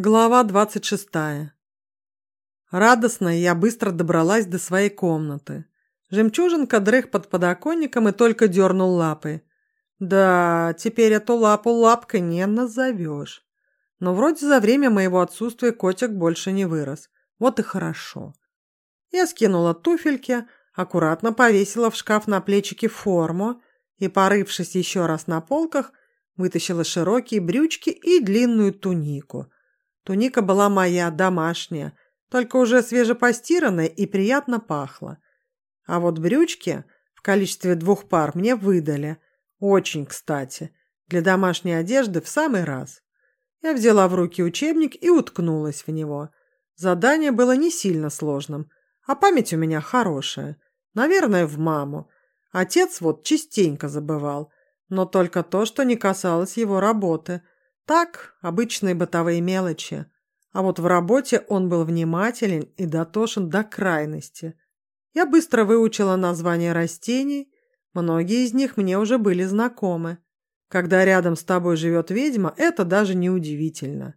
Глава двадцать шестая. Радостная я быстро добралась до своей комнаты. Жемчужинка дрых под подоконником и только дернул лапы. Да, теперь эту лапу лапкой не назовешь. Но вроде за время моего отсутствия котик больше не вырос. Вот и хорошо. Я скинула туфельки, аккуратно повесила в шкаф на плечики форму и, порывшись еще раз на полках, вытащила широкие брючки и длинную тунику – Туника была моя, домашняя, только уже свежепостиранная и приятно пахла. А вот брючки в количестве двух пар мне выдали. Очень кстати. Для домашней одежды в самый раз. Я взяла в руки учебник и уткнулась в него. Задание было не сильно сложным, а память у меня хорошая. Наверное, в маму. Отец вот частенько забывал, но только то, что не касалось его работы – так, обычные бытовые мелочи. А вот в работе он был внимателен и дотошен до крайности. Я быстро выучила названия растений, многие из них мне уже были знакомы. Когда рядом с тобой живет ведьма, это даже не удивительно.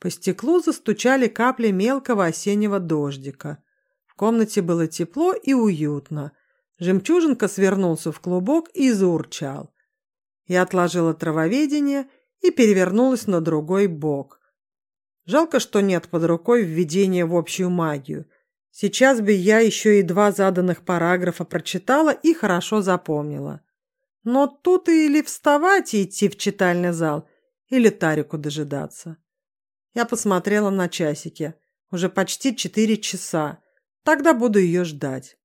По стеклу застучали капли мелкого осеннего дождика. В комнате было тепло и уютно. Жемчужинка свернулся в клубок и заурчал. Я отложила травоведение и перевернулась на другой бок. Жалко, что нет под рукой введения в общую магию. Сейчас бы я еще и два заданных параграфа прочитала и хорошо запомнила. Но тут или вставать и идти в читальный зал, или Тарику дожидаться. Я посмотрела на часики. Уже почти четыре часа. Тогда буду ее ждать.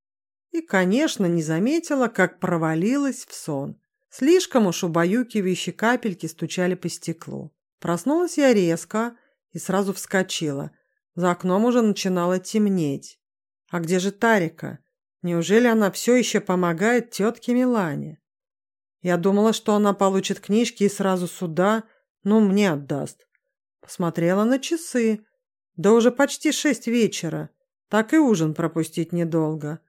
И, конечно, не заметила, как провалилась в сон. Слишком уж убаюкивающие капельки стучали по стеклу. Проснулась я резко и сразу вскочила. За окном уже начинало темнеть. А где же Тарика? Неужели она все еще помогает тетке Милане? Я думала, что она получит книжки и сразу сюда, ну, мне отдаст. Посмотрела на часы. Да уже почти шесть вечера. Так и ужин пропустить недолго.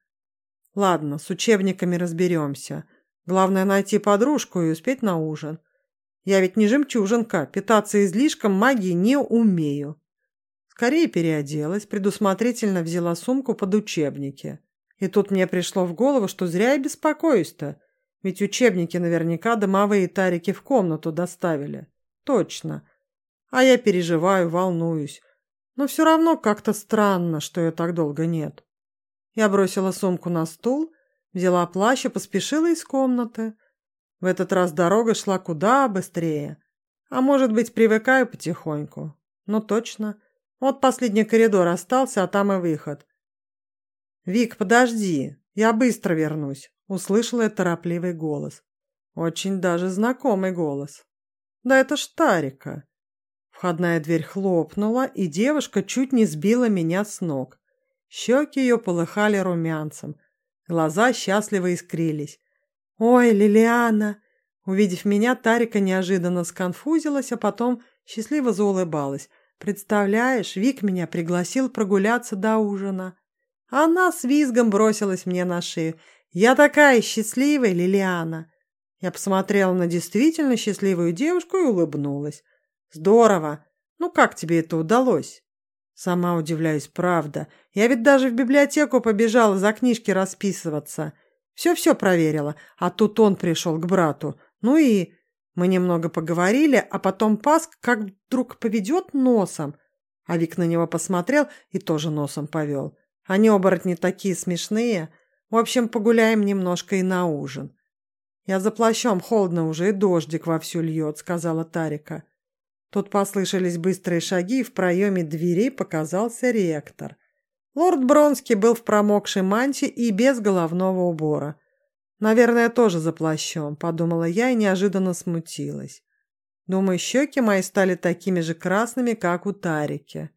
Ладно, с учебниками разберемся. Главное найти подружку и успеть на ужин. Я ведь не жемчужинка, питаться излишком магии не умею. Скорее переоделась, предусмотрительно взяла сумку под учебники. И тут мне пришло в голову, что зря я беспокоюсь-то. Ведь учебники наверняка домовые тарики в комнату доставили. Точно. А я переживаю, волнуюсь. Но все равно как-то странно, что ее так долго нет. Я бросила сумку на стул Взяла плащ и поспешила из комнаты. В этот раз дорога шла куда быстрее. А может быть, привыкаю потихоньку. Ну, точно. Вот последний коридор остался, а там и выход. «Вик, подожди, я быстро вернусь», — услышала я торопливый голос. Очень даже знакомый голос. «Да это ж Тарика». Входная дверь хлопнула, и девушка чуть не сбила меня с ног. Щеки ее полыхали румянцем, Глаза счастливо искрились. «Ой, Лилиана!» Увидев меня, Тарика неожиданно сконфузилась, а потом счастливо заулыбалась. «Представляешь, Вик меня пригласил прогуляться до ужина». Она с визгом бросилась мне на шею. «Я такая счастливая, Лилиана!» Я посмотрела на действительно счастливую девушку и улыбнулась. «Здорово! Ну как тебе это удалось?» Сама удивляюсь, правда. Я ведь даже в библиотеку побежала за книжки расписываться. Все-все проверила, а тут он пришел к брату. Ну и... Мы немного поговорили, а потом Паск как вдруг поведет носом. А Вик на него посмотрел и тоже носом повел. Они оборотни такие смешные. В общем, погуляем немножко и на ужин. «Я за плащом холодно уже, и дождик вовсю льет», — сказала Тарика. Тут послышались быстрые шаги, и в проеме дверей показался ректор. Лорд Бронский был в промокшей мантии и без головного убора. «Наверное, тоже за плащом», — подумала я и неожиданно смутилась. Думаю, щеки мои стали такими же красными, как у Тарики.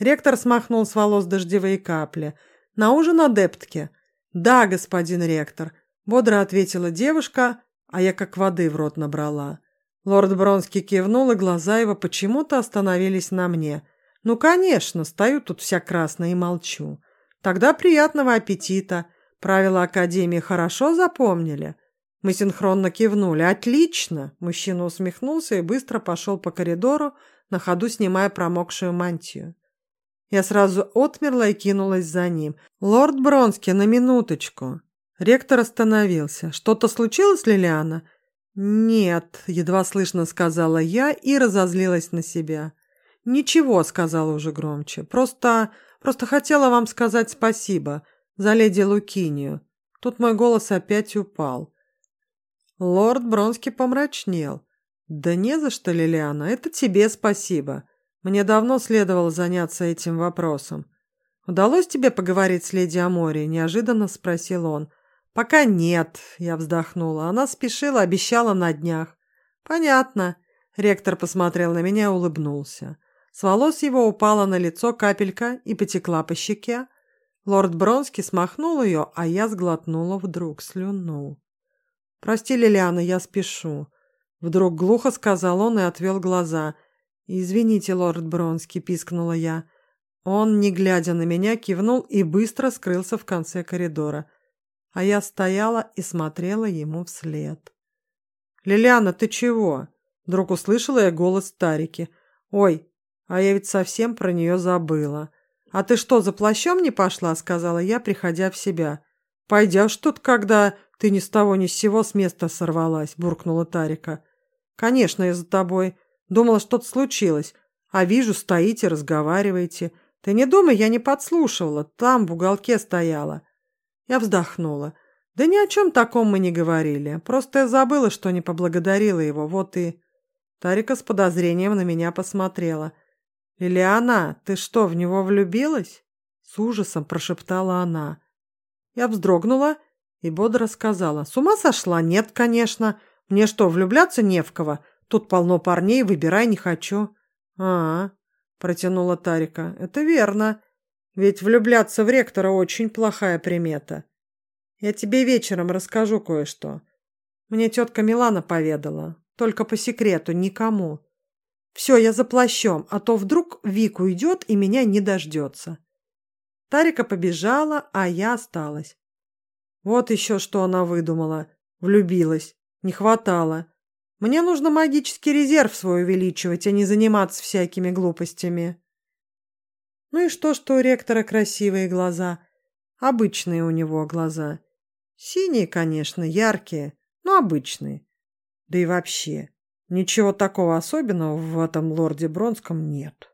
Ректор смахнул с волос дождевые капли. «На ужин адептки?» «Да, господин ректор», — бодро ответила девушка, а я как воды в рот набрала. Лорд Бронский кивнул, и глаза его почему-то остановились на мне. «Ну, конечно, стою тут вся красная и молчу. Тогда приятного аппетита. Правила Академии хорошо запомнили?» Мы синхронно кивнули. «Отлично!» Мужчина усмехнулся и быстро пошел по коридору на ходу снимая промокшую мантию. Я сразу отмерла и кинулась за ним. «Лорд Бронски, на минуточку!» Ректор остановился. «Что-то случилось, Лилиана?» «Нет», — едва слышно сказала я и разозлилась на себя. «Ничего», — сказала уже громче. «Просто... просто хотела вам сказать спасибо за леди Лукинию». Тут мой голос опять упал. Лорд Бронский помрачнел. «Да не за что, Лилиана, это тебе спасибо. Мне давно следовало заняться этим вопросом. Удалось тебе поговорить с леди Амори?» – неожиданно спросил он. «Пока нет», – я вздохнула. Она спешила, обещала на днях. «Понятно». Ректор посмотрел на меня и улыбнулся. С волос его упала на лицо капелька и потекла по щеке. Лорд Бронский смахнул ее, а я сглотнула вдруг слюну. «Прости, Лилиана, я спешу». Вдруг глухо сказал он и отвел глаза. «Извините, лорд Бронский», — пискнула я. Он, не глядя на меня, кивнул и быстро скрылся в конце коридора. А я стояла и смотрела ему вслед. «Лилиана, ты чего?» Вдруг услышала я голос Тарики. «Ой, а я ведь совсем про нее забыла. А ты что, за плащом не пошла?» Сказала я, приходя в себя. «Пойдешь тут, когда ты ни с того ни с сего с места сорвалась», буркнула Тарика. «Конечно, я за тобой. Думала, что-то случилось. А вижу, стоите, разговариваете. Ты не думай, я не подслушивала. Там в уголке стояла». Я вздохнула. «Да ни о чем таком мы не говорили. Просто я забыла, что не поблагодарила его. Вот и...» Тарика с подозрением на меня посмотрела – «Лилиана, ты что, в него влюбилась?» С ужасом прошептала она. Я вздрогнула и бодро сказала. «С ума сошла? Нет, конечно. Мне что, влюбляться не в кого? Тут полно парней, выбирай не хочу». «А-а», протянула Тарика. «Это верно. Ведь влюбляться в ректора очень плохая примета. Я тебе вечером расскажу кое-что. Мне тетка Милана поведала. Только по секрету, никому. Все, я за плащом, а то вдруг Вик уйдет и меня не дождется. Тарика побежала, а я осталась. Вот еще что она выдумала. Влюбилась. Не хватало. Мне нужно магический резерв свой увеличивать, а не заниматься всякими глупостями. Ну и что, что у ректора красивые глаза? Обычные у него глаза. Синие, конечно, яркие, но обычные. Да и вообще. Ничего такого особенного в этом лорде Бронском нет.